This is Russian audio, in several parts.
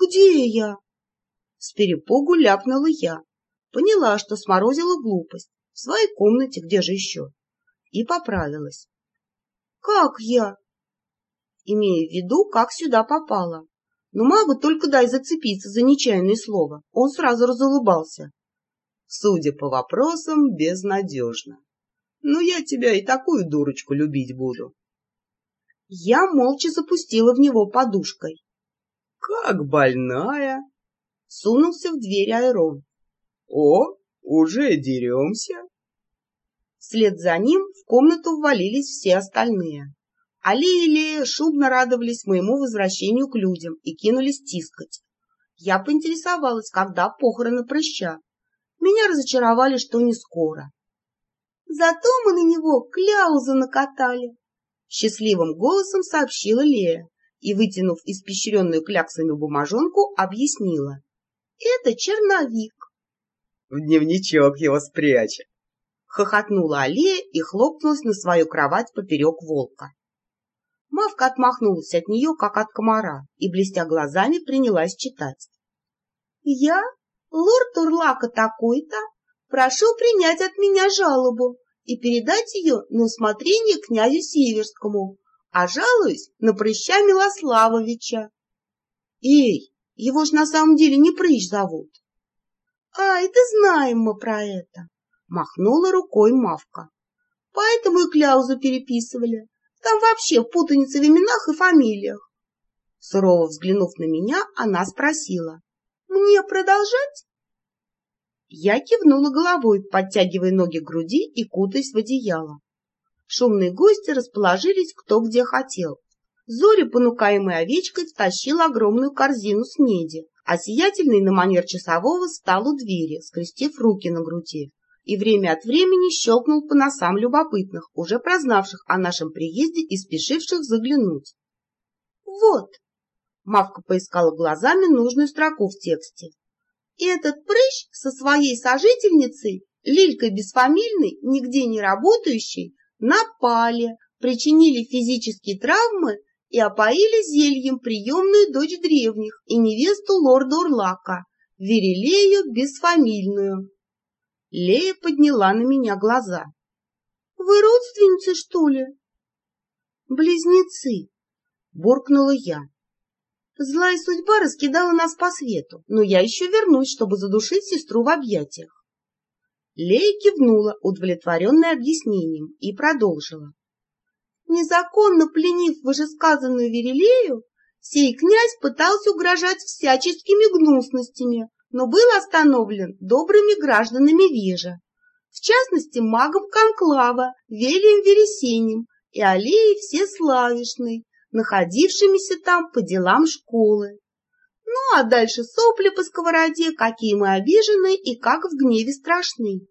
Где я? С перепугу ляпнула я. Поняла, что сморозила глупость. В своей комнате, где же еще? И поправилась. Как я? Имея в виду, как сюда попала. Но магу только дай зацепиться за нечаянное слово. Он сразу разулыбался. Судя по вопросам, безнадежно. Но я тебя и такую дурочку любить буду. Я молча запустила в него подушкой. — Как больная! — сунулся в дверь Айрон. — О, уже деремся? Вслед за ним в комнату ввалились все остальные. Али и Лея шубно радовались моему возвращению к людям и кинулись тискать. Я поинтересовалась, когда похороны прыща. Меня разочаровали, что не скоро. Зато мы на него кляузу накатали, — счастливым голосом сообщила Лея и, вытянув испещренную кляксами бумажонку, объяснила. — Это черновик. — В дневничок его спрячь. Хохотнула Алия и хлопнулась на свою кровать поперек волка. Мавка отмахнулась от нее, как от комара, и, блестя глазами, принялась читать. — Я, лорд Урлака такой-то, прошу принять от меня жалобу и передать ее на усмотрение князю Северскому, а жалуюсь на прыща Милославовича. Эй, его ж на самом деле не прыщ зовут. А, это знаем мы про это, махнула рукой Мавка. Поэтому и кляузу переписывали. Там вообще путаница в именах и фамилиях. Сурово взглянув на меня, она спросила. Мне продолжать? Я кивнула головой, подтягивая ноги к груди и кутаясь в одеяло. Шумные гости расположились кто где хотел. Зоря, понукаемая овечкой, втащила огромную корзину с меди, а сиятельный на манер часового встал у двери, скрестив руки на груди, и время от времени щелкнул по носам любопытных, уже прознавших о нашем приезде и спешивших заглянуть. «Вот!» — Мавка поискала глазами нужную строку в тексте. Этот прыщ со своей сожительницей, Лилькой бесфамильной, нигде не работающей, напали, причинили физические травмы и опоили зельем приемную дочь древних и невесту лорда Урлака, Верелею бесфамильную. Лея подняла на меня глаза. — Вы родственницы, что ли? — Близнецы, — буркнула я. Злая судьба раскидала нас по свету, но я еще вернусь, чтобы задушить сестру в объятиях. Лея кивнула, удовлетворенная объяснением, и продолжила. Незаконно пленив вышесказанную Верелею, сей князь пытался угрожать всяческими гнусностями, но был остановлен добрыми гражданами Вежа, в частности магом Конклава, Велием Вересенем и Алией Всеславишной, находившимися там по делам школы. Ну, а дальше сопли по сковороде, какие мы обижены и как в гневе страшны.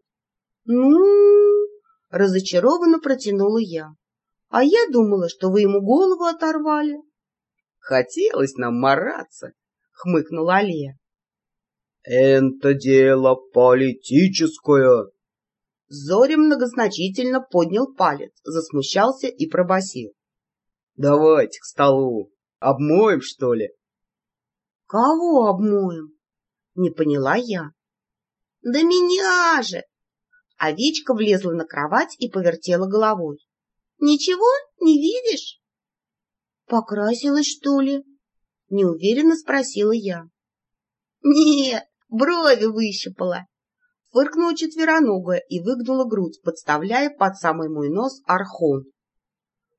Ну, разочарованно протянула я. А я думала, что вы ему голову оторвали. Хотелось нам мараться, хмыкнула Алия. Это дело политическое. Зоря многозначительно поднял палец, засмущался и пробасил. Давайте к столу. Обмоем, что ли? Кого обмоем? Не поняла я. Да меня же! Овечка влезла на кровать и повертела головой. Ничего не видишь? Покрасилась, что ли? Неуверенно спросила я. Нет, брови выщипала. Фыркнула четвероногая и выгнула грудь, подставляя под самый мой нос архон.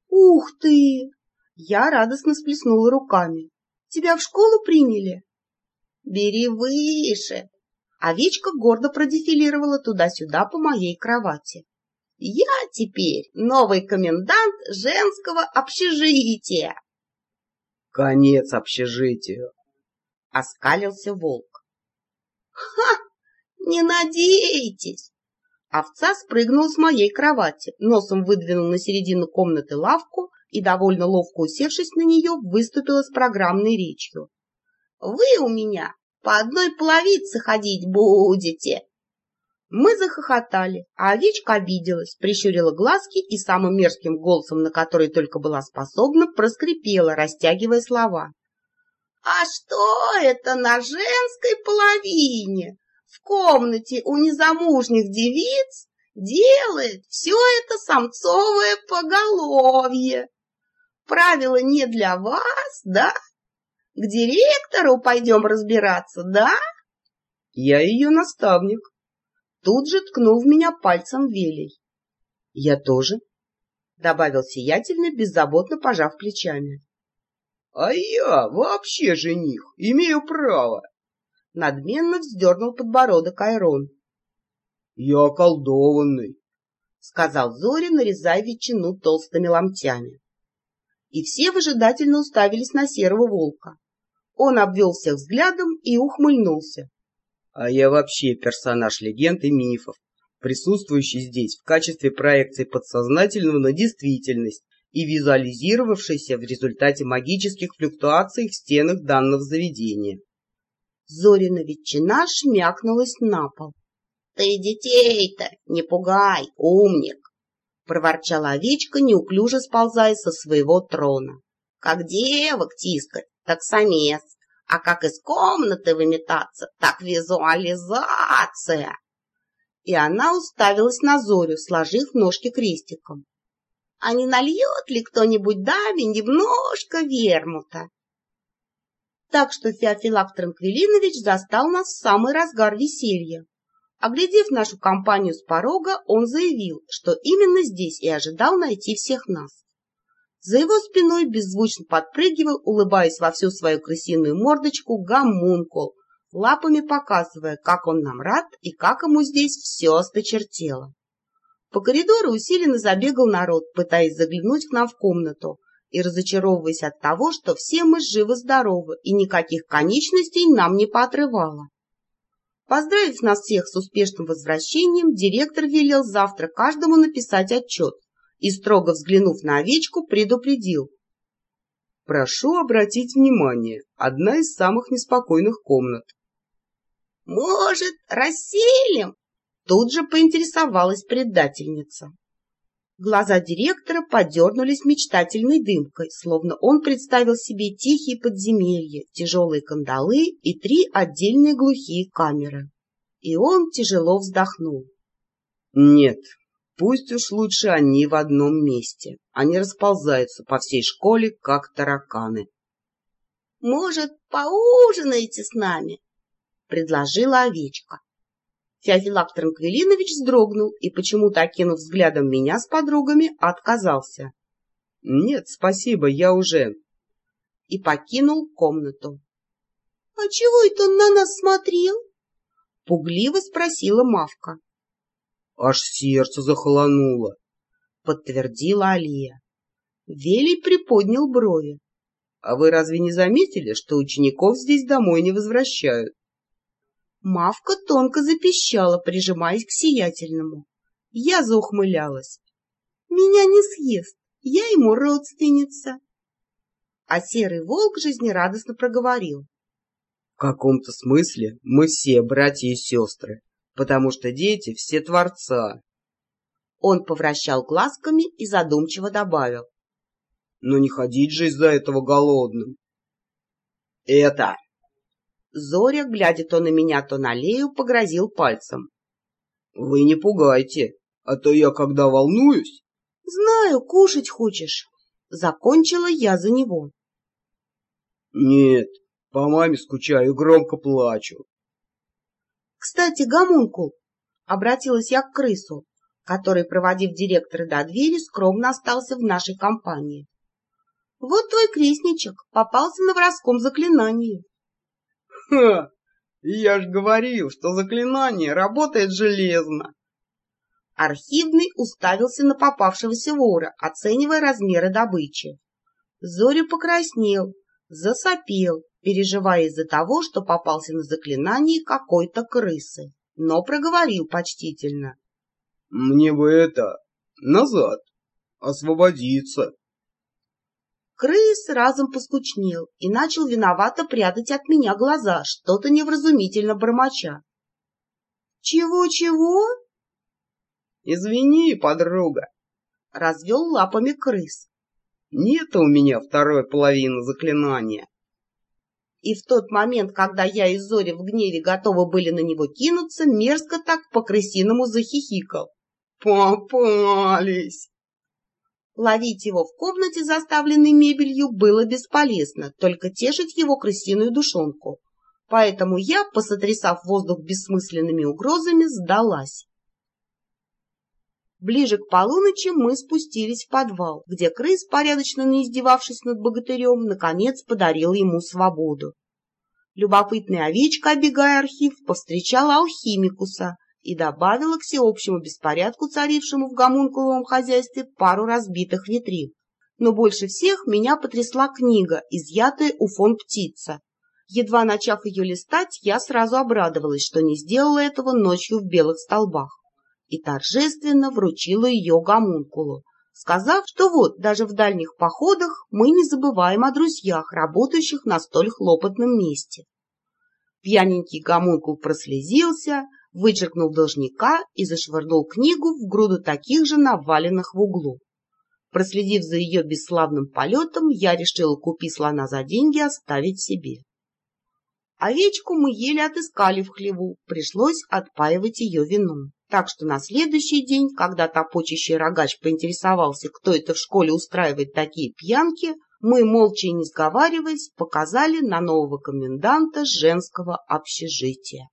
«Ух ты!» Я радостно сплеснула руками. «Тебя в школу приняли?» «Бери выше!» Овечка гордо продефилировала туда-сюда по моей кровати. «Я теперь новый комендант женского общежития!» «Конец общежитию!» — оскалился волк. «Ха! Не надейтесь!» Овца спрыгнул с моей кровати, носом выдвинул на середину комнаты лавку и, довольно ловко усевшись на нее, выступила с программной речью. «Вы у меня по одной половице ходить будете!» Мы захохотали, а овечка обиделась, прищурила глазки и самым мерзким голосом, на который только была способна, проскрипела, растягивая слова. А что это на женской половине? В комнате у незамужних девиц делает все это самцовое поголовье. Правило не для вас, да? К директору пойдем разбираться, да? Я ее наставник. Тут же ткнул в меня пальцем Велей. Я тоже, — добавил сиятельно, беззаботно пожав плечами. — А я вообще жених, имею право. Надменно вздернул подбородок Айрон. — Я околдованный, — сказал Зори, нарезая ветчину толстыми ломтями. И все выжидательно уставились на серого волка. Он обвел всех взглядом и ухмыльнулся. — А я вообще персонаж легенд и мифов, присутствующий здесь в качестве проекции подсознательного на действительность и визуализировавшийся в результате магических флюктуаций в стенах данного заведения. Зорина ветчина шмякнулась на пол. — Ты детей-то не пугай, умник! — проворчала овечка, неуклюже сползая со своего трона. — Как девок тискать, так самец, а как из комнаты выметаться, так визуализация! и она уставилась на Зорю, сложив ножки крестиком. — А не нальет ли кто-нибудь даме немножко вермута? Так что Феофилак Транквилинович застал нас в самый разгар веселья. Оглядев нашу компанию с порога, он заявил, что именно здесь и ожидал найти всех нас. За его спиной беззвучно подпрыгивал, улыбаясь во всю свою крысиную мордочку, гомункул, лапами показывая, как он нам рад и как ему здесь все осточертело. По коридору усиленно забегал народ, пытаясь заглянуть к нам в комнату и разочаровываясь от того, что все мы живы-здоровы и никаких конечностей нам не поотрывало. Поздравив нас всех с успешным возвращением, директор велел завтра каждому написать отчет и, строго взглянув на овечку, предупредил. Прошу обратить внимание, одна из самых неспокойных комнат. Может, расселим? Тут же поинтересовалась предательница. Глаза директора подернулись мечтательной дымкой, словно он представил себе тихие подземелья, тяжелые кандалы и три отдельные глухие камеры. И он тяжело вздохнул. Нет, пусть уж лучше они в одном месте. Они расползаются по всей школе, как тараканы. — Может, поужинаете с нами? — предложила овечка. Феофилак Транквилинович вздрогнул и, почему-то окинув взглядом меня с подругами, отказался. — Нет, спасибо, я уже... И покинул комнату. — А чего это он на нас смотрел? — пугливо спросила Мавка. — Аж сердце захолонуло, — подтвердила Алия. Велий приподнял брови. — А вы разве не заметили, что учеников здесь домой не возвращают? Мавка тонко запищала, прижимаясь к сиятельному. Я заухмылялась. Меня не съест, я ему родственница. А серый волк жизнерадостно проговорил. В каком-то смысле мы все братья и сестры, потому что дети все Творца. Он повращал глазками и задумчиво добавил. Но не ходить же из-за этого голодным. Это Зоря, глядя то на меня, то на Лею, погрозил пальцем. — Вы не пугайте, а то я, когда волнуюсь... — Знаю, кушать хочешь. Закончила я за него. — Нет, по маме скучаю и громко плачу. — Кстати, гомункул, — обратилась я к крысу, который, проводив директора до двери, скромно остался в нашей компании. — Вот твой крестничек попался на воровском заклинании. Ха! Я ж говорил, что заклинание работает железно. Архивный уставился на попавшегося вора, оценивая размеры добычи. Зорю покраснел, засопел, переживая из-за того, что попался на заклинание какой-то крысы, но проговорил почтительно. — Мне бы это... назад, освободиться. Крыс разом поскучнел и начал виновато прятать от меня глаза, что-то невразумительно бормоча. «Чего-чего?» «Извини, подруга», — развел лапами крыс. «Нет у меня второй половины заклинания». И в тот момент, когда я и Зори в гневе готовы были на него кинуться, мерзко так по-крысиному захихикал. «Попались!» Ловить его в комнате, заставленной мебелью, было бесполезно, только тешить его крысиную душонку. Поэтому я, посотрясав воздух бессмысленными угрозами, сдалась. Ближе к полуночи мы спустились в подвал, где крыс, порядочно не издевавшись над богатырем, наконец подарил ему свободу. Любопытная овечка, обегая архив, повстречала алхимикуса и добавила к всеобщему беспорядку, царившему в гомункуловом хозяйстве, пару разбитых витрин. Но больше всех меня потрясла книга, изъятая у фон птица. Едва начав ее листать, я сразу обрадовалась, что не сделала этого ночью в белых столбах и торжественно вручила ее гомункулу, сказав, что вот даже в дальних походах мы не забываем о друзьях, работающих на столь хлопотном месте. Пьяненький гомункул прослезился, вычеркнул должника и зашвырнул книгу в груду таких же наваленных в углу. Проследив за ее бесславным полетом, я решила купить слона за деньги оставить себе. Овечку мы еле отыскали в хлеву, пришлось отпаивать ее вином. Так что на следующий день, когда топочащий рогач поинтересовался, кто это в школе устраивает такие пьянки, мы, молча и не сговариваясь, показали на нового коменданта женского общежития.